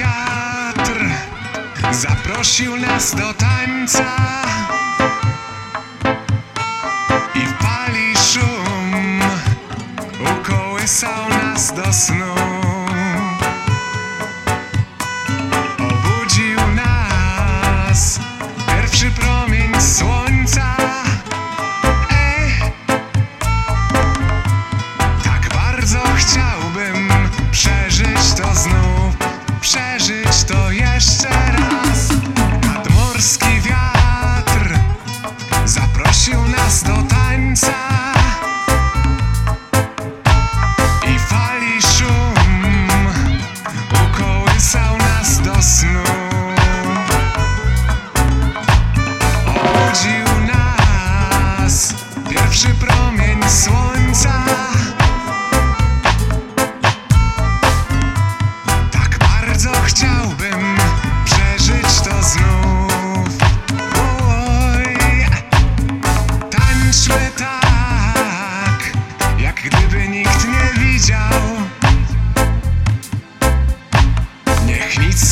wiatr zaprosił nas do tańca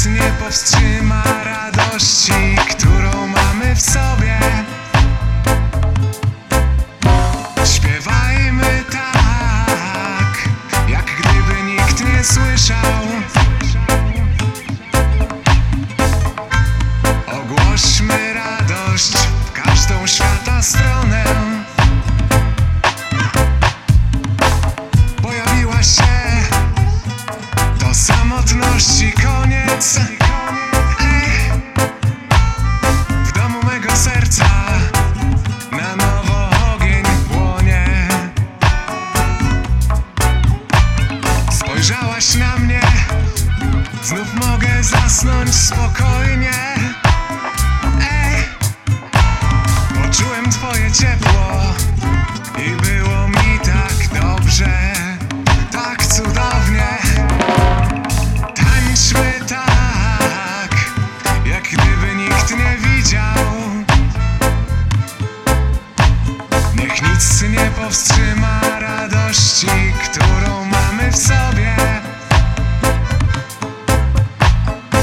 nie powstrzyma radości, którą mamy w sobie. Śpiewajmy tak, jak gdyby nikt nie słyszał. Ogłośmy radość w każdą świata stronę. sun. Nic nie powstrzyma radości, którą mamy w sobie.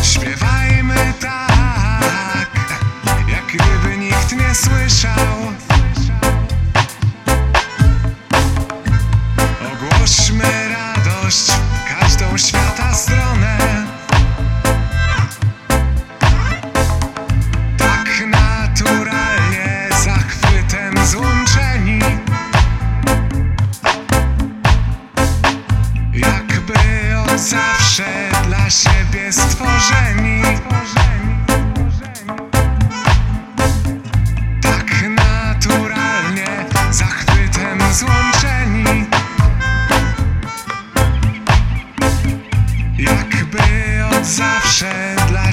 Śpiewajmy tak, jak gdyby nikt nie słyszał. Ogłośmy radość w każdą świata stronę.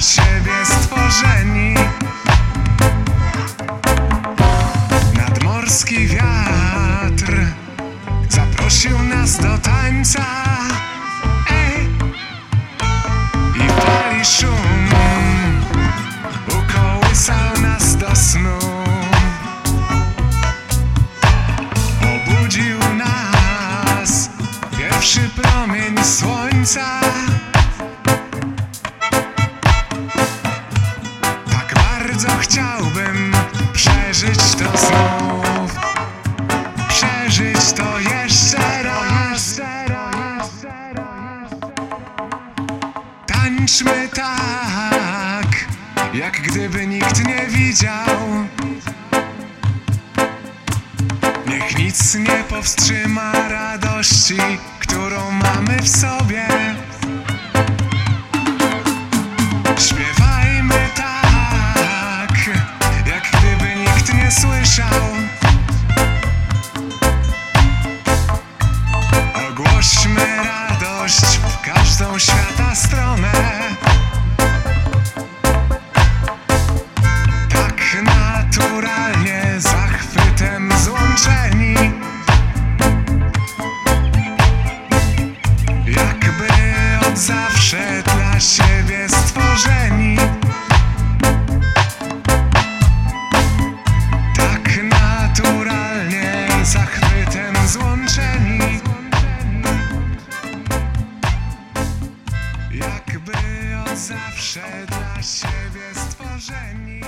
Siebie stworzeni. Nadmorski wiatr zaprosił nas do tańca. Ej! I pali szum ukołysał nas do snu. Obudził nas pierwszy promień słońca. Tańczmy tak, jak gdyby nikt nie widział. Niech nic nie powstrzyma radości, którą mamy w sobie. Śpiewajmy tak, jak gdyby nikt nie słyszał. Ogłośmy radość w każdą świata stronę. Jakby od zawsze dla siebie stworzeni.